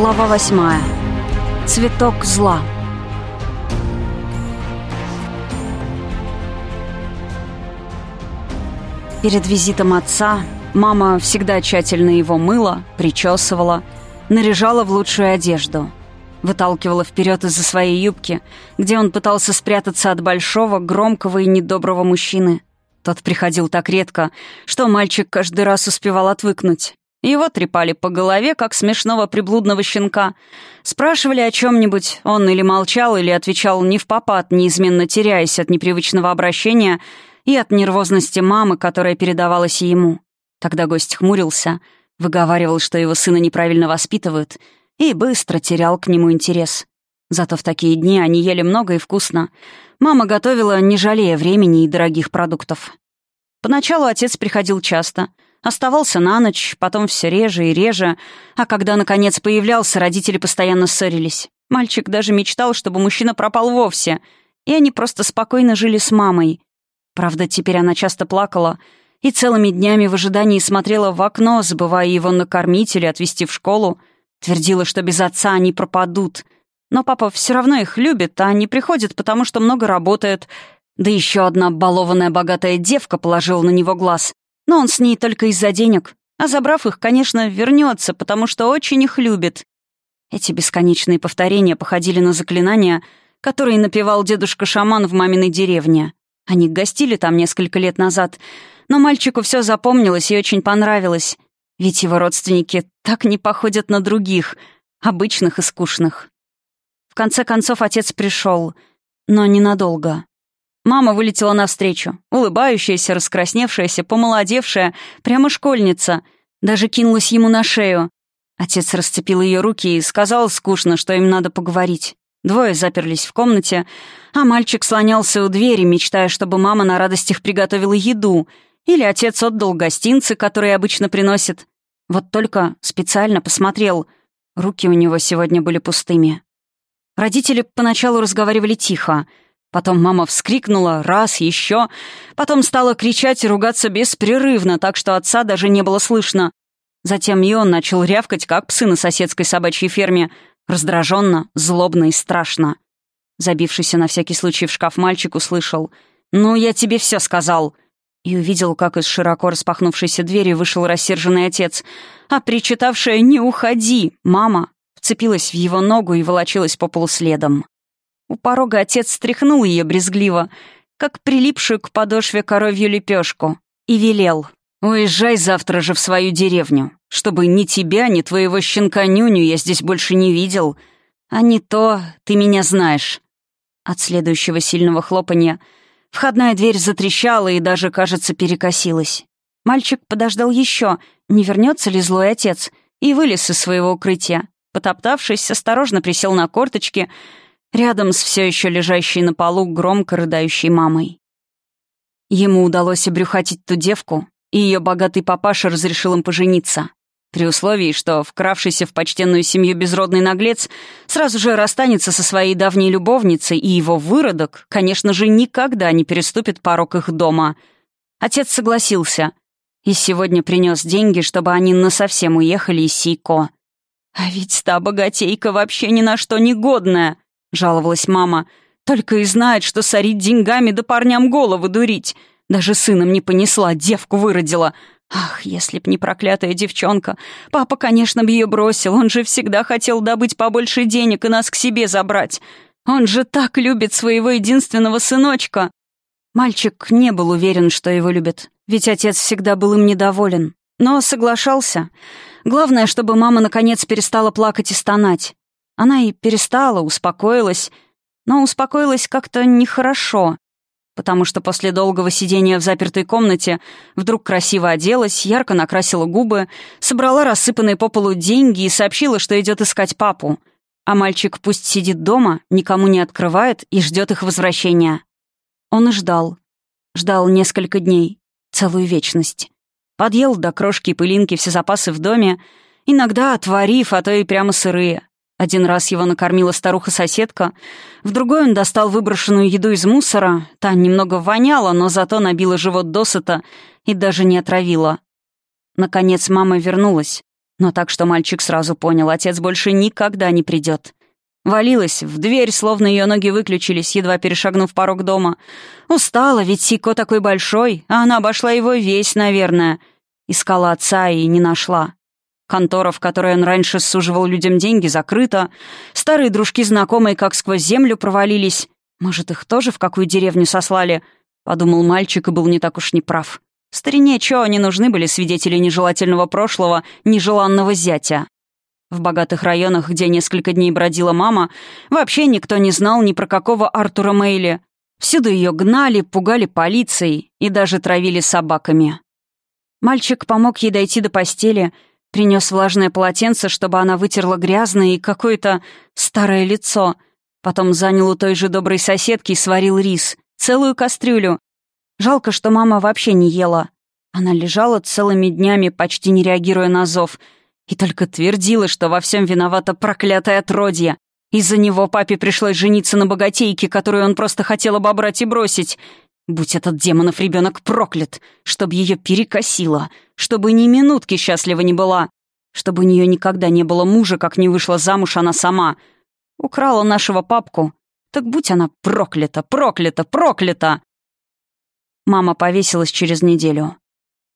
Глава восьмая. Цветок зла. Перед визитом отца мама всегда тщательно его мыла, причесывала, наряжала в лучшую одежду. Выталкивала вперед из-за своей юбки, где он пытался спрятаться от большого, громкого и недоброго мужчины. Тот приходил так редко, что мальчик каждый раз успевал отвыкнуть. Его трепали по голове, как смешного приблудного щенка. Спрашивали о чем-нибудь, он или молчал, или отвечал не в попад, неизменно теряясь от непривычного обращения и от нервозности мамы, которая передавалась и ему. Тогда гость хмурился, выговаривал, что его сына неправильно воспитывают, и быстро терял к нему интерес. Зато в такие дни они ели много и вкусно. Мама готовила, не жалея времени и дорогих продуктов. Поначалу отец приходил часто — Оставался на ночь, потом все реже и реже, а когда, наконец, появлялся, родители постоянно ссорились. Мальчик даже мечтал, чтобы мужчина пропал вовсе, и они просто спокойно жили с мамой. Правда, теперь она часто плакала и целыми днями в ожидании смотрела в окно, забывая его накормить или отвезти в школу, твердила, что без отца они пропадут. Но папа все равно их любит, а не приходит, потому что много работает. Да еще одна балованная богатая девка положила на него глаз. Но он с ней только из-за денег. А забрав их, конечно, вернется, потому что очень их любит. Эти бесконечные повторения походили на заклинания, которые напевал дедушка-шаман в маминой деревне. Они гостили там несколько лет назад, но мальчику все запомнилось и очень понравилось, ведь его родственники так не походят на других, обычных и скучных. В конце концов отец пришел, но ненадолго. Мама вылетела навстречу, улыбающаяся, раскрасневшаяся, помолодевшая, прямо школьница. Даже кинулась ему на шею. Отец расцепил ее руки и сказал скучно, что им надо поговорить. Двое заперлись в комнате, а мальчик слонялся у двери, мечтая, чтобы мама на радостях приготовила еду, или отец отдал гостинцы, которые обычно приносит. Вот только специально посмотрел. Руки у него сегодня были пустыми. Родители поначалу разговаривали тихо — Потом мама вскрикнула раз, еще. Потом стала кричать и ругаться беспрерывно, так что отца даже не было слышно. Затем и он начал рявкать, как псы на соседской собачьей ферме. Раздраженно, злобно и страшно. Забившийся на всякий случай в шкаф мальчик услышал «Ну, я тебе все сказал!» и увидел, как из широко распахнувшейся двери вышел рассерженный отец, а причитавшая «Не уходи!» мама вцепилась в его ногу и волочилась по полу следом. У порога отец стряхнул ее брезгливо, как прилипшую к подошве коровью лепешку, и велел. «Уезжай завтра же в свою деревню, чтобы ни тебя, ни твоего щенка Нюню я здесь больше не видел. А не то ты меня знаешь». От следующего сильного хлопанья входная дверь затрещала и даже, кажется, перекосилась. Мальчик подождал еще, не вернется ли злой отец, и вылез из своего укрытия. Потоптавшись, осторожно присел на корточки — рядом с все еще лежащей на полу громко рыдающей мамой. Ему удалось обрюхатить ту девку, и ее богатый папаша разрешил им пожениться, при условии, что вкравшийся в почтенную семью безродный наглец сразу же расстанется со своей давней любовницей, и его выродок, конечно же, никогда не переступит порог их дома. Отец согласился и сегодня принес деньги, чтобы они насовсем уехали из Сейко. А ведь та богатейка вообще ни на что не годная. — жаловалась мама. «Только и знает, что сорить деньгами да парням голову дурить. Даже сыном не понесла, девку выродила. Ах, если б не проклятая девчонка. Папа, конечно, бы ее бросил. Он же всегда хотел добыть побольше денег и нас к себе забрать. Он же так любит своего единственного сыночка». Мальчик не был уверен, что его любит, ведь отец всегда был им недоволен. Но соглашался. Главное, чтобы мама наконец перестала плакать и стонать. Она и перестала, успокоилась, но успокоилась как-то нехорошо, потому что после долгого сидения в запертой комнате вдруг красиво оделась, ярко накрасила губы, собрала рассыпанные по полу деньги и сообщила, что идет искать папу. А мальчик пусть сидит дома, никому не открывает и ждет их возвращения. Он и ждал. Ждал несколько дней, целую вечность. Подъел до крошки и пылинки все запасы в доме, иногда отварив, а то и прямо сырые. Один раз его накормила старуха-соседка, в другой он достал выброшенную еду из мусора, та немного воняла, но зато набила живот досыта и даже не отравила. Наконец мама вернулась, Но так, что мальчик сразу понял, отец больше никогда не придет. Валилась в дверь, словно ее ноги выключились, едва перешагнув порог дома. Устала, ведь Сико такой большой, а она обошла его весь, наверное. Искала отца и не нашла. Контора, в которой он раньше суживал людям деньги, закрыта. Старые дружки знакомые как сквозь землю провалились. Может, их тоже в какую деревню сослали? Подумал мальчик и был не так уж неправ. Старине чё, они нужны были свидетели нежелательного прошлого, нежеланного зятя. В богатых районах, где несколько дней бродила мама, вообще никто не знал ни про какого Артура Мейли. Всюду ее гнали, пугали полицией и даже травили собаками. Мальчик помог ей дойти до постели, принес влажное полотенце, чтобы она вытерла грязное и какое-то старое лицо. Потом занял у той же доброй соседки и сварил рис. Целую кастрюлю. Жалко, что мама вообще не ела. Она лежала целыми днями, почти не реагируя на зов, и только твердила, что во всем виновата проклятое отродье. Из-за него папе пришлось жениться на богатейке, которую он просто хотел обобрать и бросить. Будь этот демонов ребенок проклят, чтобы ее перекосило, чтобы ни минутки счастлива не была, чтобы у нее никогда не было мужа, как не вышла замуж она сама. Украла нашего папку. Так будь она проклята, проклята, проклята! Мама повесилась через неделю.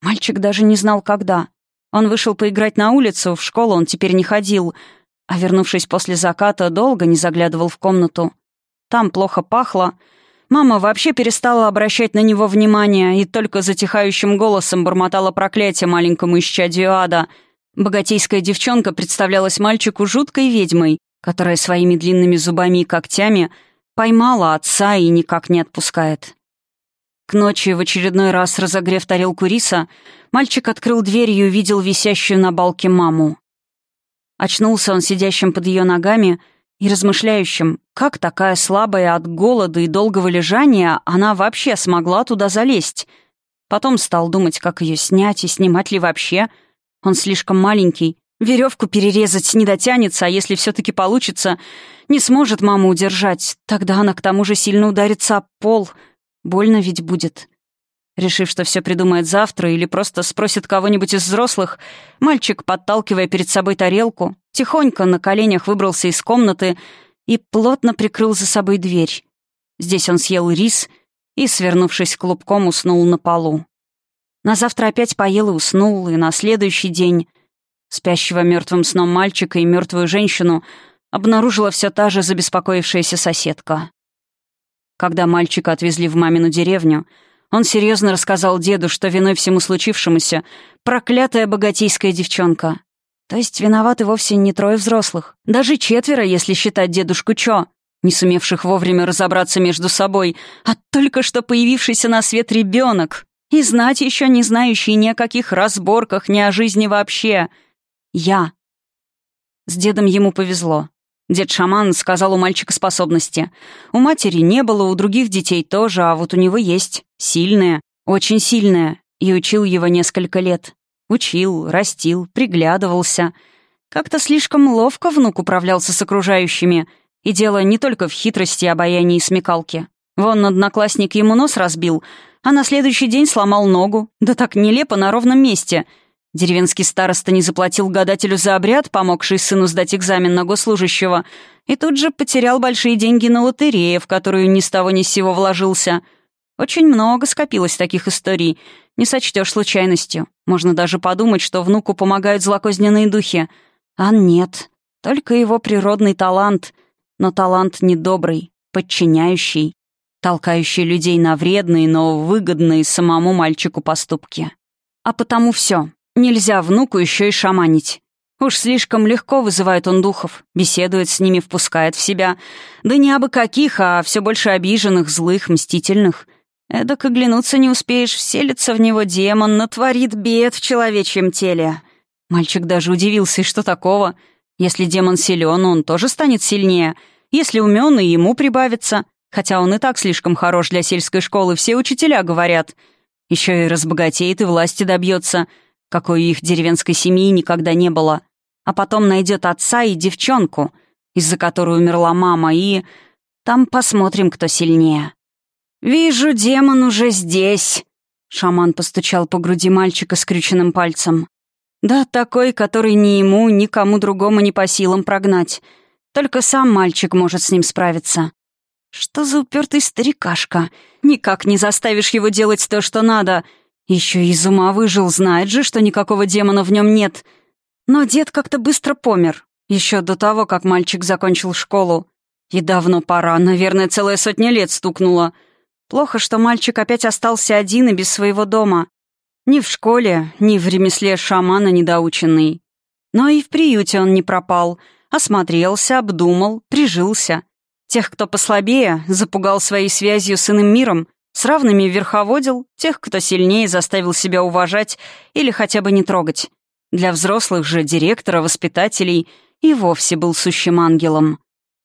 Мальчик даже не знал, когда. Он вышел поиграть на улицу, в школу он теперь не ходил, а вернувшись после заката, долго не заглядывал в комнату. Там плохо пахло. Мама вообще перестала обращать на него внимание и только затихающим голосом бормотала проклятие маленькому исчадию ада. Богатейская девчонка представлялась мальчику жуткой ведьмой, которая своими длинными зубами и когтями поймала отца и никак не отпускает. К ночи, в очередной раз разогрев тарелку риса, мальчик открыл дверь и увидел висящую на балке маму. Очнулся он сидящим под ее ногами и размышляющим, как такая слабая от голода и долгого лежания она вообще смогла туда залезть. Потом стал думать, как ее снять и снимать ли вообще. Он слишком маленький, веревку перерезать не дотянется, а если все-таки получится, не сможет маму удержать. Тогда она к тому же сильно ударится об пол — Больно ведь будет. Решив, что все придумает завтра или просто спросит кого-нибудь из взрослых, мальчик, подталкивая перед собой тарелку, тихонько на коленях выбрался из комнаты и плотно прикрыл за собой дверь. Здесь он съел рис и, свернувшись клубком, уснул на полу. На завтра опять поел и уснул, и на следующий день спящего мертвым сном мальчика и мертвую женщину обнаружила все та же забеспокоившаяся соседка. Когда мальчика отвезли в мамину деревню, он серьезно рассказал деду, что виной всему случившемуся проклятая богатейская девчонка. То есть виноваты вовсе не трое взрослых. Даже четверо, если считать дедушку Чо, не сумевших вовремя разобраться между собой, а только что появившийся на свет ребенок. И знать еще не знающий ни о каких разборках, ни о жизни вообще. Я. С дедом ему повезло. Дед-шаман сказал у мальчика способности. У матери не было, у других детей тоже, а вот у него есть. Сильная, очень сильная. И учил его несколько лет. Учил, растил, приглядывался. Как-то слишком ловко внук управлялся с окружающими. И дело не только в хитрости, обаянии и смекалке. Вон одноклассник ему нос разбил, а на следующий день сломал ногу. Да так нелепо на ровном месте — Деревенский староста не заплатил гадателю за обряд, помогший сыну сдать экзамен на госслужащего, и тут же потерял большие деньги на лотерею, в которую ни с того ни с сего вложился. Очень много скопилось таких историй. Не сочтешь случайностью. Можно даже подумать, что внуку помогают злокозненные духи. А нет, только его природный талант. Но талант недобрый, подчиняющий, толкающий людей на вредные, но выгодные самому мальчику поступки. А потому все. Нельзя внуку еще и шаманить. Уж слишком легко вызывает он духов, беседует с ними, впускает в себя. Да не абы каких, а все больше обиженных, злых, мстительных. Эдак оглянуться не успеешь, вселится в него демон, натворит бед в человечьем теле. Мальчик даже удивился, и что такого? Если демон силен, он тоже станет сильнее. Если умен, и ему прибавится. Хотя он и так слишком хорош для сельской школы, все учителя говорят. Еще и разбогатеет и власти добьется — какой их деревенской семьи никогда не было, а потом найдет отца и девчонку, из-за которой умерла мама, и... Там посмотрим, кто сильнее. «Вижу, демон уже здесь!» Шаман постучал по груди мальчика скрюченным пальцем. Да, такой, который ни ему, ни кому другому не по силам прогнать. Только сам мальчик может с ним справиться. Что за упертый старикашка? Никак не заставишь его делать то, что надо. Еще из ума выжил, знает же, что никакого демона в нем нет. Но дед как-то быстро помер. Еще до того, как мальчик закончил школу. И давно пора, наверное, целая сотня лет стукнула. Плохо, что мальчик опять остался один и без своего дома. Ни в школе, ни в ремесле шамана недоученный. Но и в приюте он не пропал. Осмотрелся, обдумал, прижился. Тех, кто послабее, запугал своей связью с иным миром, с равными верховодил, тех, кто сильнее, заставил себя уважать или хотя бы не трогать. Для взрослых же, директора, воспитателей, и вовсе был сущим ангелом.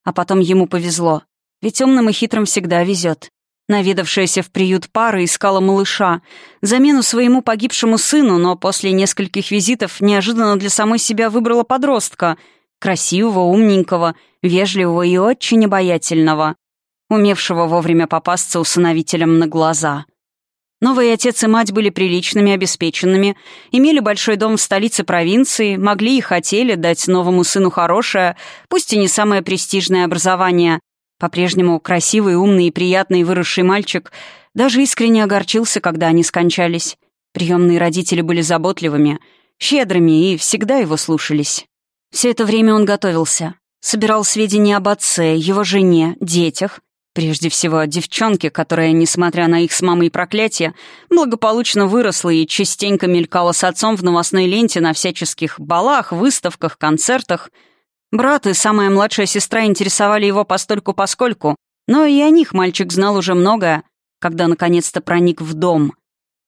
А потом ему повезло. Ведь умным и хитрым всегда везет. Наведавшаяся в приют пара искала малыша, замену своему погибшему сыну, но после нескольких визитов неожиданно для самой себя выбрала подростка — Красивого, умненького, вежливого и очень обаятельного, умевшего вовремя попасться усыновителям на глаза. Новый отец и мать были приличными, обеспеченными, имели большой дом в столице провинции, могли и хотели дать новому сыну хорошее, пусть и не самое престижное образование. По-прежнему красивый, умный и приятный выросший мальчик даже искренне огорчился, когда они скончались. Приемные родители были заботливыми, щедрыми и всегда его слушались. Все это время он готовился. Собирал сведения об отце, его жене, детях. Прежде всего девчонке, которая, несмотря на их с мамой проклятие, благополучно выросла и частенько мелькала с отцом в новостной ленте на всяческих балах, выставках, концертах. Брат и самая младшая сестра интересовали его постольку-поскольку, но и о них мальчик знал уже многое, когда наконец-то проник в дом.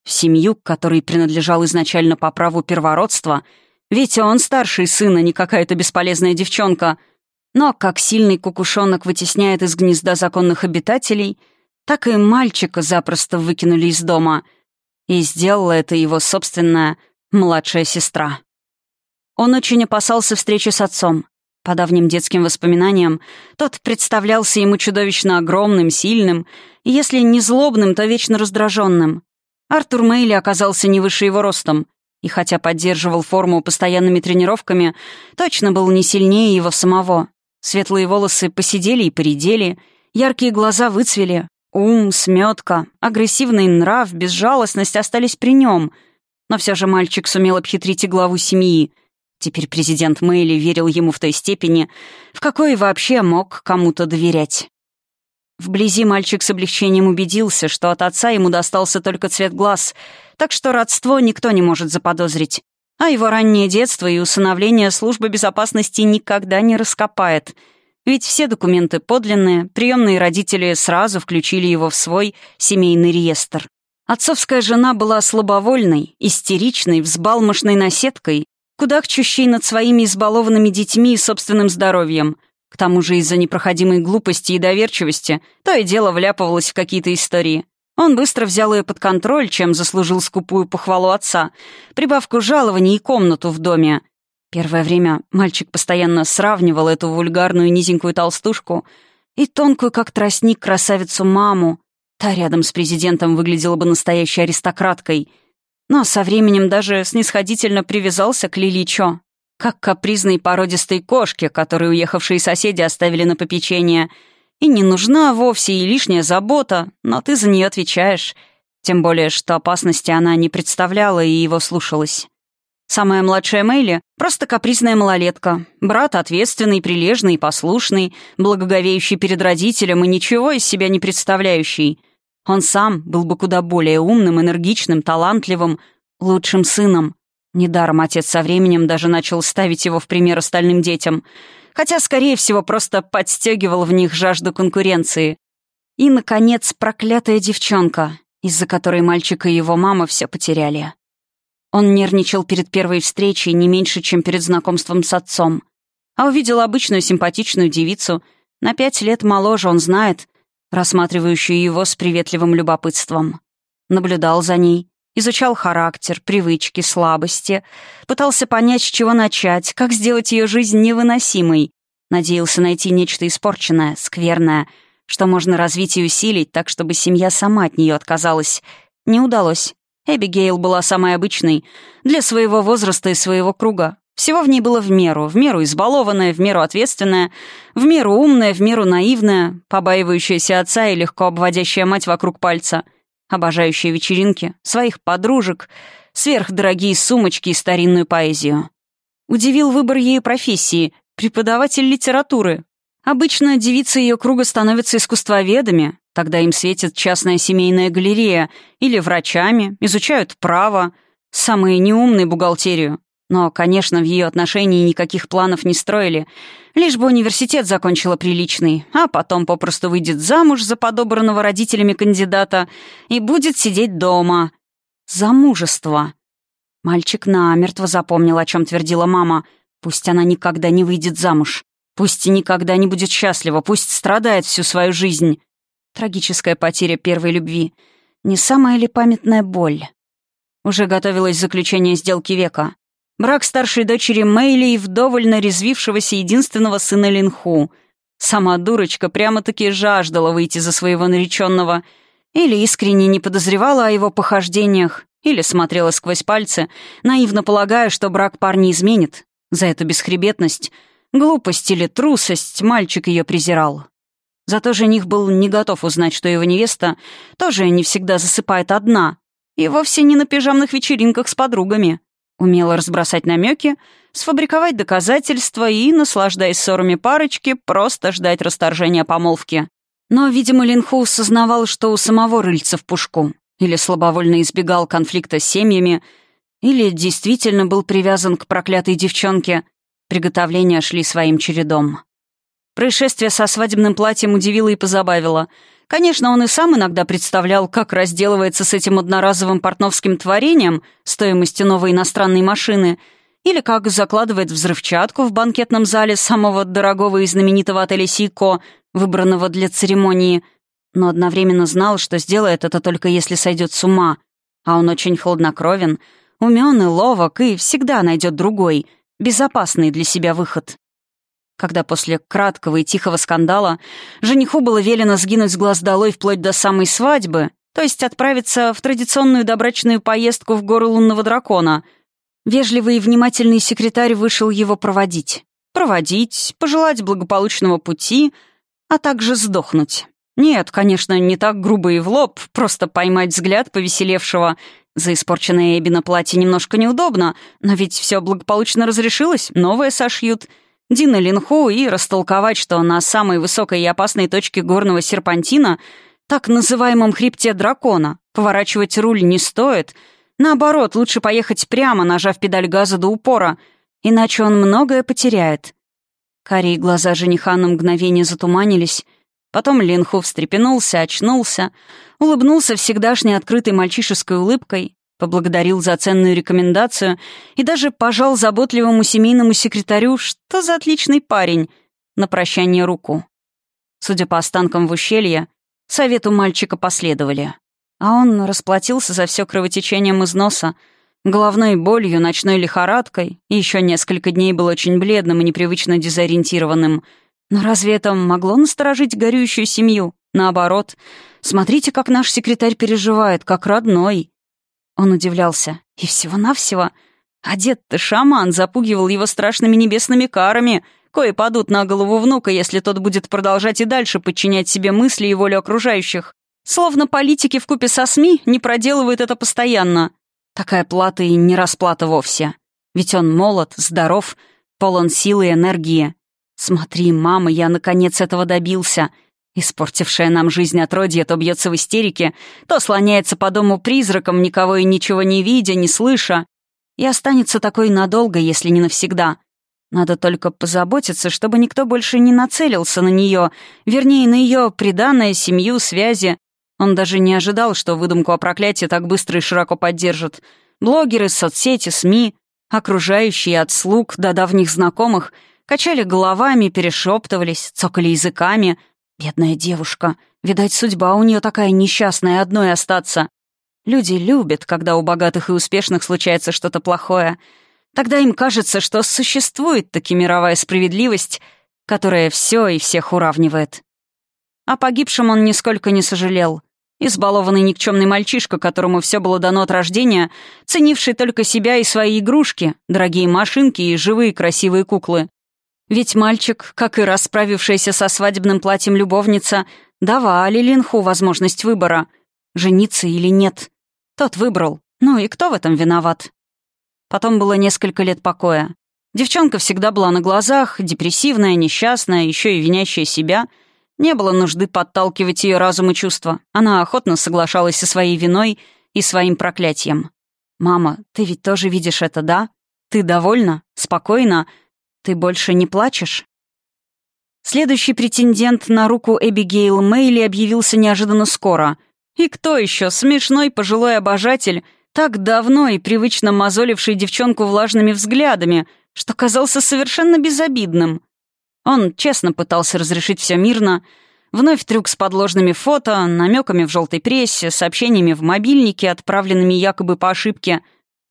В семью, которой принадлежал изначально по праву первородства — ведь он старший сын, а не какая-то бесполезная девчонка. Но как сильный кукушонок вытесняет из гнезда законных обитателей, так и мальчика запросто выкинули из дома. И сделала это его собственная младшая сестра. Он очень опасался встречи с отцом. По давним детским воспоминаниям, тот представлялся ему чудовищно огромным, сильным, и если не злобным, то вечно раздраженным. Артур Мейли оказался не выше его ростом — и хотя поддерживал форму постоянными тренировками, точно был не сильнее его самого. Светлые волосы посидели и поредели, яркие глаза выцвели, ум, сметка, агрессивный нрав, безжалостность остались при нем. Но все же мальчик сумел обхитрить и главу семьи. Теперь президент Мэйли верил ему в той степени, в какой вообще мог кому-то доверять. Вблизи мальчик с облегчением убедился, что от отца ему достался только цвет глаз, так что родство никто не может заподозрить. А его раннее детство и усыновление службы безопасности никогда не раскопает. Ведь все документы подлинные, приемные родители сразу включили его в свой семейный реестр. Отцовская жена была слабовольной, истеричной, взбалмошной наседкой, кудахчущей над своими избалованными детьми и собственным здоровьем — к тому же из-за непроходимой глупости и доверчивости то и дело вляпывалось в какие-то истории. Он быстро взял ее под контроль, чем заслужил скупую похвалу отца, прибавку жалований и комнату в доме. Первое время мальчик постоянно сравнивал эту вульгарную низенькую толстушку и тонкую, как тростник, красавицу маму. Та рядом с президентом выглядела бы настоящей аристократкой. Но со временем даже снисходительно привязался к Лиличо, как капризной породистой кошке, которую уехавшие соседи оставили на попечение. И не нужна вовсе и лишняя забота, но ты за нее отвечаешь. Тем более, что опасности она не представляла и его слушалась. Самая младшая Мэйли — просто капризная малолетка. Брат ответственный, прилежный, послушный, благоговеющий перед родителем и ничего из себя не представляющий. Он сам был бы куда более умным, энергичным, талантливым, лучшим сыном. Недаром отец со временем даже начал ставить его в пример остальным детям, хотя, скорее всего, просто подстегивал в них жажду конкуренции. И, наконец, проклятая девчонка, из-за которой мальчик и его мама все потеряли. Он нервничал перед первой встречей не меньше, чем перед знакомством с отцом. А увидел обычную симпатичную девицу, на пять лет моложе, он знает, рассматривающую его с приветливым любопытством. Наблюдал за ней, Изучал характер, привычки, слабости. Пытался понять, с чего начать, как сделать ее жизнь невыносимой. Надеялся найти нечто испорченное, скверное, что можно развить и усилить так, чтобы семья сама от нее отказалась. Не удалось. Эбигейл была самой обычной, для своего возраста и своего круга. Всего в ней было в меру, в меру избалованная, в меру ответственная, в меру умная, в меру наивная, побаивающаяся отца и легко обводящая мать вокруг пальца, обожающая вечеринки, своих подружек, сверхдорогие сумочки и старинную поэзию. Удивил выбор ей профессии — преподаватель литературы. Обычно девицы ее круга становятся искусствоведами, тогда им светит частная семейная галерея, или врачами, изучают право, самые неумные бухгалтерию. Но, конечно, в ее отношении никаких планов не строили. Лишь бы университет закончила приличный, а потом попросту выйдет замуж за подобранного родителями кандидата и будет сидеть дома. Замужество. Мальчик намертво запомнил, о чем твердила мама. Пусть она никогда не выйдет замуж. Пусть никогда не будет счастлива, пусть страдает всю свою жизнь. Трагическая потеря первой любви. Не самая ли памятная боль? Уже готовилось заключение сделки века. Брак старшей дочери Мэйли и вдоволь нарезвившегося единственного сына Линху. Сама дурочка прямо-таки жаждала выйти за своего нареченного. Или искренне не подозревала о его похождениях, или смотрела сквозь пальцы, наивно полагая, что брак парня изменит. За эту бесхребетность, глупость или трусость мальчик ее презирал. Зато жених был не готов узнать, что его невеста тоже не всегда засыпает одна, и вовсе не на пижамных вечеринках с подругами. Умела разбросать намеки, сфабриковать доказательства и, наслаждаясь ссорами парочки, просто ждать расторжения помолвки. Но, видимо, Линху осознавал, что у самого рыльца в пушку. Или слабовольно избегал конфликта с семьями, или действительно был привязан к проклятой девчонке. Приготовления шли своим чередом. Происшествие со свадебным платьем удивило и позабавило — Конечно, он и сам иногда представлял, как разделывается с этим одноразовым портновским творением стоимостью новой иностранной машины, или как закладывает взрывчатку в банкетном зале самого дорогого и знаменитого отеля «Сейко», выбранного для церемонии, но одновременно знал, что сделает это только если сойдет с ума. А он очень хладнокровен, умен и ловок, и всегда найдет другой, безопасный для себя выход когда после краткого и тихого скандала жениху было велено сгинуть с глаз долой вплоть до самой свадьбы, то есть отправиться в традиционную добрачную поездку в горы лунного дракона. Вежливый и внимательный секретарь вышел его проводить. Проводить, пожелать благополучного пути, а также сдохнуть. Нет, конечно, не так грубо и в лоб, просто поймать взгляд повеселевшего. За испорченное Эбби платье немножко неудобно, но ведь все благополучно разрешилось, новое сошьют — Дина Линху и растолковать, что на самой высокой и опасной точке горного серпантина, так называемом хребте дракона, поворачивать руль не стоит. Наоборот, лучше поехать прямо, нажав педаль газа до упора, иначе он многое потеряет. Карие глаза жениха на мгновение затуманились. Потом Линху встрепенулся, очнулся, улыбнулся всегдашней открытой мальчишеской улыбкой, поблагодарил за ценную рекомендацию и даже пожал заботливому семейному секретарю, что за отличный парень, на прощание руку. Судя по останкам в ущелье, совету мальчика последовали. А он расплатился за все кровотечением из носа, головной болью, ночной лихорадкой, и еще несколько дней был очень бледным и непривычно дезориентированным. Но разве это могло насторожить горюющую семью? Наоборот, смотрите, как наш секретарь переживает, как родной. Он удивлялся. И всего-навсего. Одет-то шаман запугивал его страшными небесными карами, кое падут на голову внука, если тот будет продолжать и дальше подчинять себе мысли и волю окружающих. Словно политики в купе со СМИ не проделывают это постоянно. Такая плата и не расплата вовсе. Ведь он молод, здоров, полон силы и энергии. «Смотри, мама, я наконец этого добился», Испортившая нам жизнь отродье то бьется в истерике, то слоняется по дому призраком, никого и ничего не видя, не слыша. И останется такой надолго, если не навсегда. Надо только позаботиться, чтобы никто больше не нацелился на нее, вернее, на ее приданное, семью, связи. Он даже не ожидал, что выдумку о проклятии так быстро и широко поддержат. Блогеры, соцсети, СМИ, окружающие от слуг до давних знакомых качали головами, перешептывались, цокали языками — Бедная девушка. Видать, судьба у нее такая несчастная одной остаться. Люди любят, когда у богатых и успешных случается что-то плохое. Тогда им кажется, что существует таки мировая справедливость, которая все и всех уравнивает. О погибшем он нисколько не сожалел. Избалованный никчемный мальчишка, которому все было дано от рождения, ценивший только себя и свои игрушки, дорогие машинки и живые красивые куклы. Ведь мальчик, как и расправившаяся со свадебным платьем любовница, давали Линху возможность выбора — жениться или нет. Тот выбрал. Ну и кто в этом виноват? Потом было несколько лет покоя. Девчонка всегда была на глазах, депрессивная, несчастная, еще и винящая себя — не было нужды подталкивать ее разум и чувства. Она охотно соглашалась со своей виной и своим проклятием. «Мама, ты ведь тоже видишь это, да? Ты довольна? Спокойна? Ты больше не плачешь?» Следующий претендент на руку Эбигейл Мейли объявился неожиданно скоро. И кто еще? Смешной пожилой обожатель, так давно и привычно мозоливший девчонку влажными взглядами, что казался совершенно безобидным. Он честно пытался разрешить все мирно. Вновь трюк с подложными фото, намеками в желтой прессе, сообщениями в мобильнике, отправленными якобы по ошибке.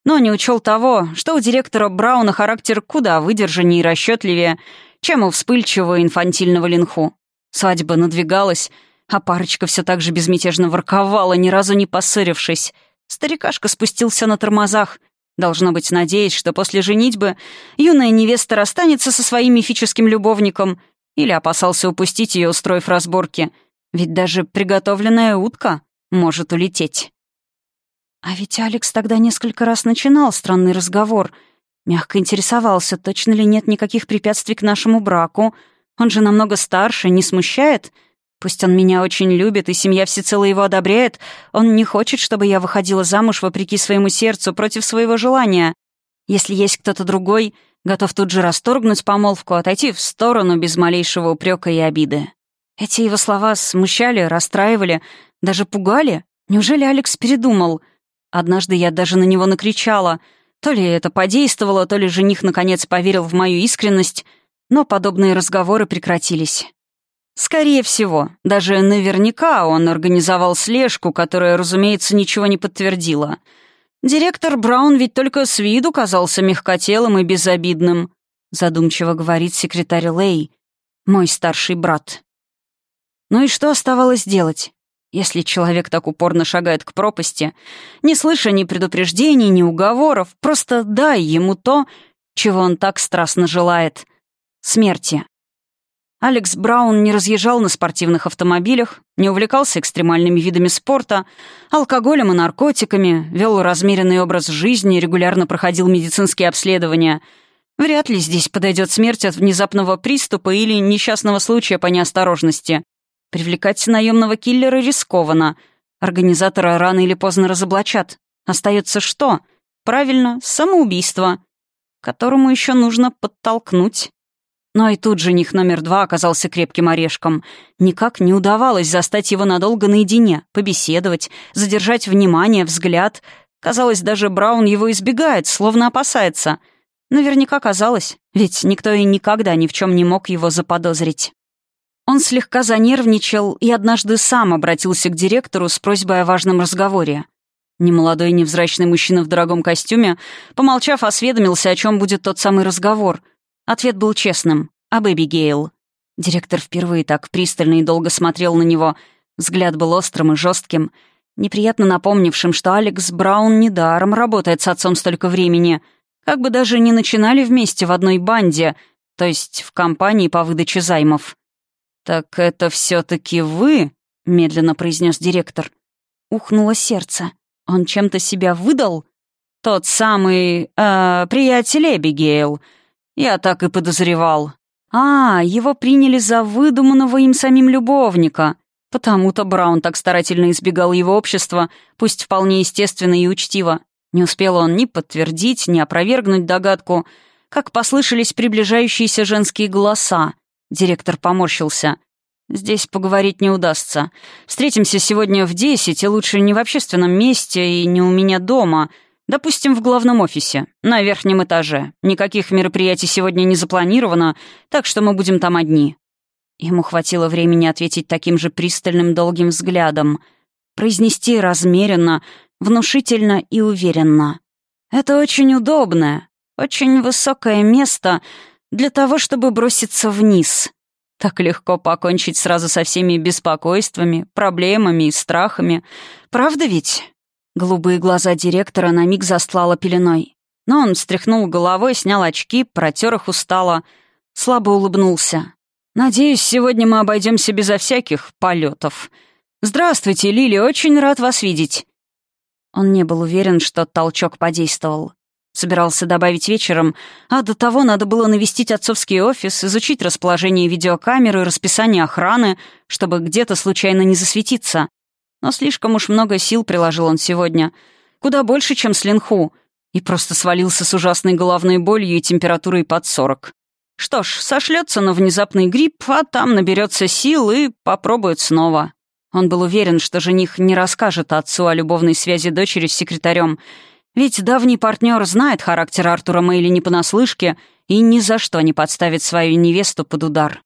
Но не учел того, что у директора Брауна характер куда выдержаннее и расчетливее, чем у вспыльчивого инфантильного линху. Свадьба надвигалась, а парочка все так же безмятежно ворковала, ни разу не поссорившись. Старикашка спустился на тормозах, Должно быть, надеясь, что после женитьбы юная невеста расстанется со своим мифическим любовником или опасался упустить ее, устроив разборки. Ведь даже приготовленная утка может улететь. А ведь Алекс тогда несколько раз начинал странный разговор. Мягко интересовался, точно ли нет никаких препятствий к нашему браку. Он же намного старше, не смущает — Пусть он меня очень любит, и семья всецело его одобряет, он не хочет, чтобы я выходила замуж вопреки своему сердцу, против своего желания. Если есть кто-то другой, готов тут же расторгнуть помолвку, отойти в сторону без малейшего упрека и обиды. Эти его слова смущали, расстраивали, даже пугали. Неужели Алекс передумал? Однажды я даже на него накричала. То ли это подействовало, то ли жених наконец поверил в мою искренность, но подобные разговоры прекратились. Скорее всего, даже наверняка он организовал слежку, которая, разумеется, ничего не подтвердила. Директор Браун ведь только с виду казался мягкотелым и безобидным, задумчиво говорит секретарь Лей, мой старший брат. Ну и что оставалось делать? Если человек так упорно шагает к пропасти, не слыша ни предупреждений, ни уговоров, просто дай ему то, чего он так страстно желает — смерти. Алекс Браун не разъезжал на спортивных автомобилях, не увлекался экстремальными видами спорта, алкоголем и наркотиками, вел размеренный образ жизни, регулярно проходил медицинские обследования. Вряд ли здесь подойдет смерть от внезапного приступа или несчастного случая по неосторожности. Привлекать наемного киллера рискованно. Организатора рано или поздно разоблачат. Остается что? Правильно, самоубийство, которому еще нужно подтолкнуть. Но и тут жених номер два оказался крепким орешком. Никак не удавалось застать его надолго наедине, побеседовать, задержать внимание, взгляд. Казалось, даже Браун его избегает, словно опасается. Наверняка казалось, ведь никто и никогда ни в чем не мог его заподозрить. Он слегка занервничал и однажды сам обратился к директору с просьбой о важном разговоре. Немолодой невзрачный мужчина в дорогом костюме, помолчав, осведомился, о чем будет тот самый разговор — Ответ был честным. Об Эбигейл. Директор впервые так пристально и долго смотрел на него. Взгляд был острым и жестким, неприятно напомнившим, что Алекс Браун недаром работает с отцом столько времени. Как бы даже не начинали вместе в одной банде, то есть в компании по выдаче займов. «Так это все таки вы?» — медленно произнес директор. Ухнуло сердце. Он чем-то себя выдал? «Тот самый... Э, приятель Эбигейл», я так и подозревал. А, его приняли за выдуманного им самим любовника. Потому-то Браун так старательно избегал его общества, пусть вполне естественно и учтиво. Не успел он ни подтвердить, ни опровергнуть догадку, как послышались приближающиеся женские голоса. Директор поморщился. «Здесь поговорить не удастся. Встретимся сегодня в десять, и лучше не в общественном месте и не у меня дома», Допустим, в главном офисе, на верхнем этаже. Никаких мероприятий сегодня не запланировано, так что мы будем там одни». Ему хватило времени ответить таким же пристальным долгим взглядом. Произнести размеренно, внушительно и уверенно. «Это очень удобное, очень высокое место для того, чтобы броситься вниз. Так легко покончить сразу со всеми беспокойствами, проблемами и страхами. Правда ведь? Голубые глаза директора на миг застлала пеленой. Но он встряхнул головой, снял очки, протер их устало, слабо улыбнулся. «Надеюсь, сегодня мы обойдемся безо всяких полетов. Здравствуйте, Лили, очень рад вас видеть». Он не был уверен, что толчок подействовал. Собирался добавить вечером, а до того надо было навестить отцовский офис, изучить расположение видеокамеры, расписание охраны, чтобы где-то случайно не засветиться. Но слишком уж много сил приложил он сегодня. Куда больше, чем с Линху. И просто свалился с ужасной головной болью и температурой под сорок. Что ж, сошлется на внезапный грипп, а там наберется сил и попробует снова. Он был уверен, что жених не расскажет отцу о любовной связи дочери с секретарем, ведь давний партнер знает характер Артура Мэйли не понаслышке и ни за что не подставит свою невесту под удар.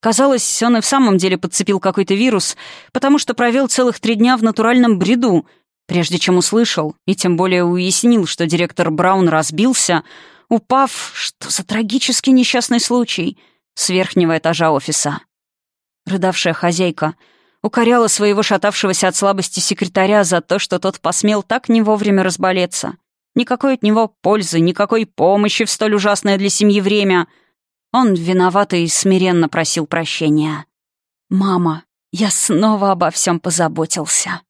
Казалось, он и в самом деле подцепил какой-то вирус, потому что провел целых три дня в натуральном бреду, прежде чем услышал, и тем более уяснил, что директор Браун разбился, упав, что за трагический несчастный случай, с верхнего этажа офиса. Рыдавшая хозяйка — укоряла своего шатавшегося от слабости секретаря за то, что тот посмел так не вовремя разболеться. Никакой от него пользы, никакой помощи в столь ужасное для семьи время. Он виновато и смиренно просил прощения. «Мама, я снова обо всем позаботился».